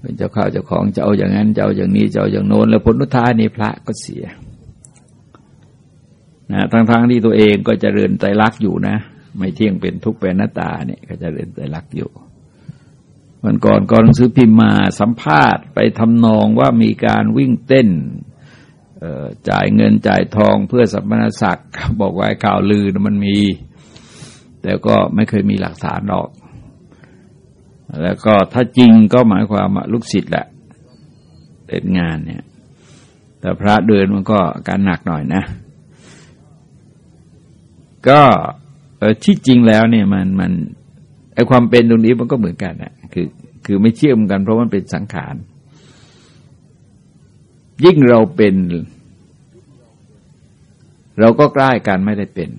เป็นเจ้าข้าวเจ้าของจะเอาอย่างนั้นจะเอาอย่างนี้จะเอาอย่างโน้น แล้วผลุท้ายนี่พระก็เสีย นะทั้งๆทที่ตัวเองก็จเจริญใจรักอยู่นะ ไม่เที่ยงเป็นทุกข์เป็นหน้าตาเนี่ยก็จเจริญใจรักอยู่วันก่อนก่อนหนังสือพิมพ์มาสัมภาษณ์ไปทำนองว่ามีการวิ่งเต้นจ่ายเงินจ่ายทองเพื่อสัมมนาศักดิ์บอกว่าข่าวลือมันมี แต่ก็ไม่เคยมีหลักฐานหรอก แล้วก็ถ้าจริงก็หมายความลูกศิษย์แหละเด็ดงานเนี่ย แต่พระเดินมันก็การหนักหน่อยนะ ก็ที่จริงแล้วเนี่ยมันมันไอความเป็นตรงนี้มันก็เหมือนกันนะคือคือไม่เชื่อมกันเพราะมันเป็นสังขาร ยิ่งเราเป็น เราก็ใกล้กันไม่ได้เป็น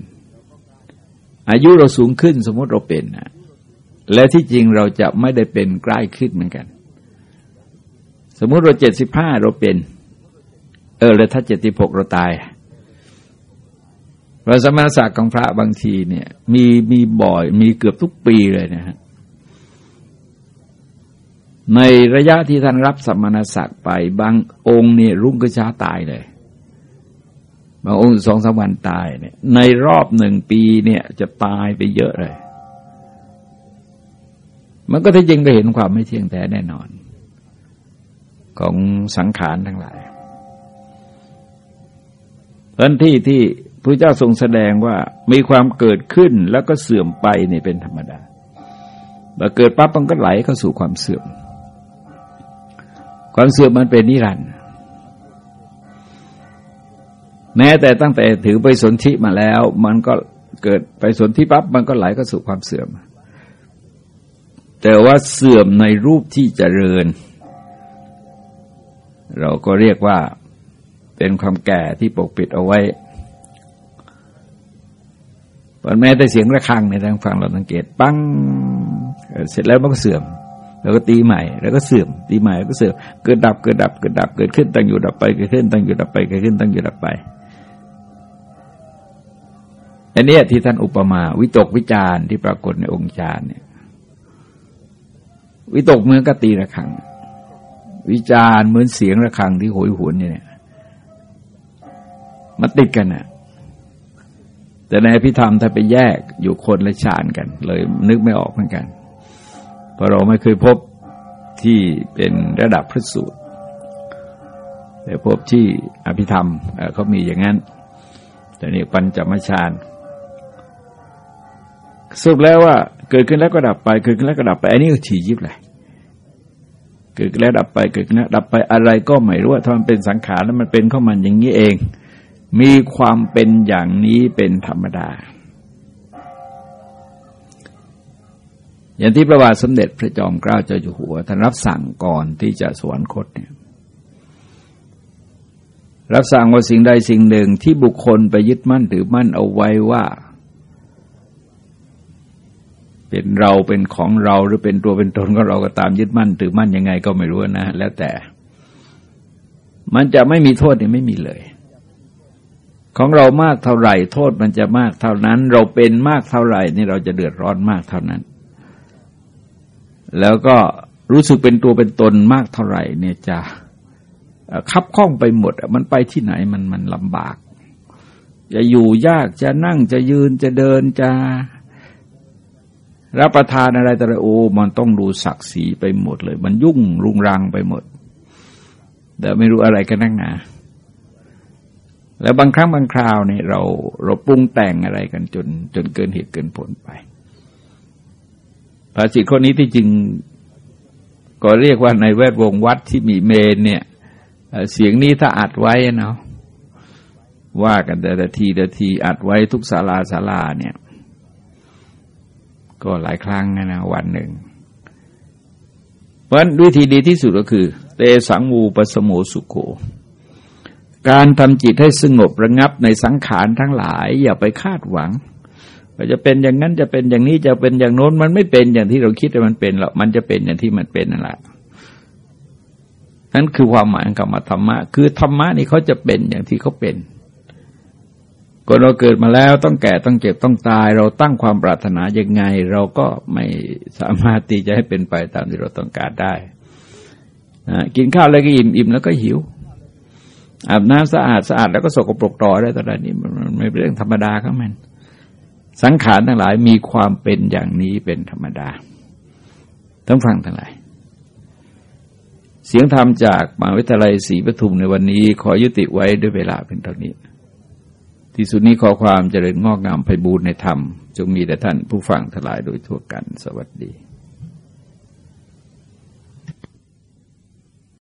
อายุเราสูงขึ้นสมมติเราเป็นนะและที่จริงเราจะไม่ได้เป็นใกล้ขึ้นเหมือนกัน สมมติเราเจ็ดสิบห้าเราเป็น เออแล้วถ้าเจ็ดสิบหกเราตาย เราสมาสักของพระบางทีเนี่ย มีมีบ่อย มีเกือบทุกปีเลยนะฮะในระยะที่ท่านรับสมณศักดิ์ไป บางองค์เนี่ยรุ่งก็ช้าตายเลย บางองค์สองสามวันตายเนี่ย ในรอบหนึ่งปีเนี่ย จะตายไปเยอะเลย มันก็ที่จริงก็เห็นความไม่เที่ยงแท้แน่นอน ของสังขารทั้งหลายพื้นที่ที่ พระเจ้าทรงแสดงว่ามีความเกิดขึ้นแล้วก็เสื่อมไปเนี่ยเป็นธรรมดาเมื่อเกิดปั๊บมันก็ไหลเข้าสู่ความเสื่อม ความเสื่อมมันเป็นนิรันดร์แม้แต่ตั้งแต่ถือไปสนธิมาแล้ว มันก็เกิดไปสนธิปั๊บมันก็ไหลก็สู่ความเสื่อม แต่ว่าเสื่อมในรูปที่เจริญ เราก็เรียกว่าเป็นความแก่ที่ปกปิดเอาไว้ มันแม้แต่เสียงระฆังในทางฟังเราสังเกตปังเสร็จแล้วมันก็เสื่อม แล้วก็ตีใหม่ แล้วก็เสื่อม ตีใหม่แล้วก็เสื่อมเกิดดับเกิดดับเกิดดับเกิดขึ้นตั้งอยู่ดับไปเกิดขึ้นตั้งอยู่ดับไปเกิดขึ้นตั้งอยู่ดับไปอันนี้ที่ท่านอุปมา วิตกวิจารที่ปรากฏในองค์ฌานเนี่ย วิตกเหมือนกับตีระฆัง วิจารเหมือนเสียงระฆังที่โหยหวนเนี่ยมันติดกันน่ะ แต่ในพิธรรมถ้าไปแยกอยู่คนละฌานกัน เลยนึกไม่ออกเหมือนกัน เพราะเราไม่เคยพบที่เป็นระดับพระสูตร แต่พบที่อภิธรรมเขามีอย่างนั้น แต่นี่ปัญจมชานสรุปแล้วว่า เกิดขึ้นแล้วก็ดับไป เกิดขึ้นแล้วก็ดับไป อันนี้ก็ฉียิบเลยเกิดแล้วดับไปเกิดขึ้นแล้วดับไปอะไรก็ไม่รู้ว่าถ้ามันเป็นสังขารแล้วมันเป็นเข้ามันอย่างนี้เอง มีความเป็นอย่างนี้เป็นธรรมดา อย่างที่ประวัติสมเด็จพระจอมเกล้าเจ้าอยู่หัวท่านรับสั่งก่อนที่จะสวรรคตเนี่ยรับสั่งว่าสิ่งใดสิ่งหนึ่งที่บุคคลไปยึดมั่นถือมั่นเอาไว้ว่า เป็นเราเป็นของเราหรือเป็นตัวเป็นตนก็เราก็ตามยึดมั่นถือมั่นยังไงก็ไม่รู้นะ แล้วแต่ มันจะไม่มีโทษเนี่ยไม่มีเลย ของเรามากเท่าไหร่ โทษมันจะมากเท่านั้น เราเป็นมากเท่าไหร่นี่เราจะเดือดร้อนมากเท่านั้น แล้วก็รู้สึกเป็นตัวเป็นตนมากเท่าไหร่ เนี่ยจะคับข้องไปหมดมันไปที่ไหนมันมันลำบาก จะอยู่ยากจะนั่งจะยืนจะเดินจะรับประทานอะไรแต่ละโอ้มันต้องดูศักดิ์ศรีไปหมดเลย มันยุ่งรุงรังไปหมดแต่ไม่รู้อะไรกันนั่งหนา แล้วบางครั้งบางคราวเนี่ยเราเราปรุงแต่งอะไรกันจนจนเกินเหตุเกินผลไปภาษิตข้อนี้ที่จริงก็เรียกว่าในแวดวงวัดที่มีเมนเนี่ยเสียงนี้ถ้าอัดไว้เนาะว่ากันแต่ละทีแต่ทีอัดไว้ทุกศาลาศาลาเนี่ย ก็หลายครั้งนะวันหนึ่ง เพราะวิธีดีที่สุดก็คือ เตสังมูปสโมสุโข การทำจิตให้สงบระงับในสังขารทั้งหลาย อย่าไปคาดหวังว่าจะเป็นอย่างนั้นจะเป็นอย่างนี้จะเป็นอย่างโน้นมันไม่เป็นอย่างที่เราคิดว่ามันเป็นหรอกมันจะเป็นอย่างที่มันเป็นนั่นแหละนั่นคือความหมายของธรรมะ คือธรรมะนี่เขาจะเป็นอย่างที่เขาเป็นคนเราเกิดมาแล้วต้องแก่ต้องเจ็บต้องตาย เราตั้งความปรารถนายังไง เราก็ไม่สามารถที่จะให้เป็นไปตามที่เราต้องการได้กินข้าวแล้วก็อิ่มอิ่มแล้วก็หิว อาบน้ำสะอาดสะอาดแล้วก็สกปรกต่อได้ตอนนี้มันไม่เป็นเรื่องธรรมดาครับมัน สังขารทั้งหลายมีความเป็นอย่างนี้เป็นธรรมดาทั้งฟังทั้งหลาย เสียงธรรมจากมหาวิทยาลัยศรีปทุมในวันนี้ ขอยุติไว้ด้วยเวลาเป็นเท่านี้ ที่สุดนี้ขอความเจริญงอกงามไพบูรณ์ในธรรม จงมีแต่ท่านผู้ฟังทั้งหลายโดยทั่วกัน สวัสดี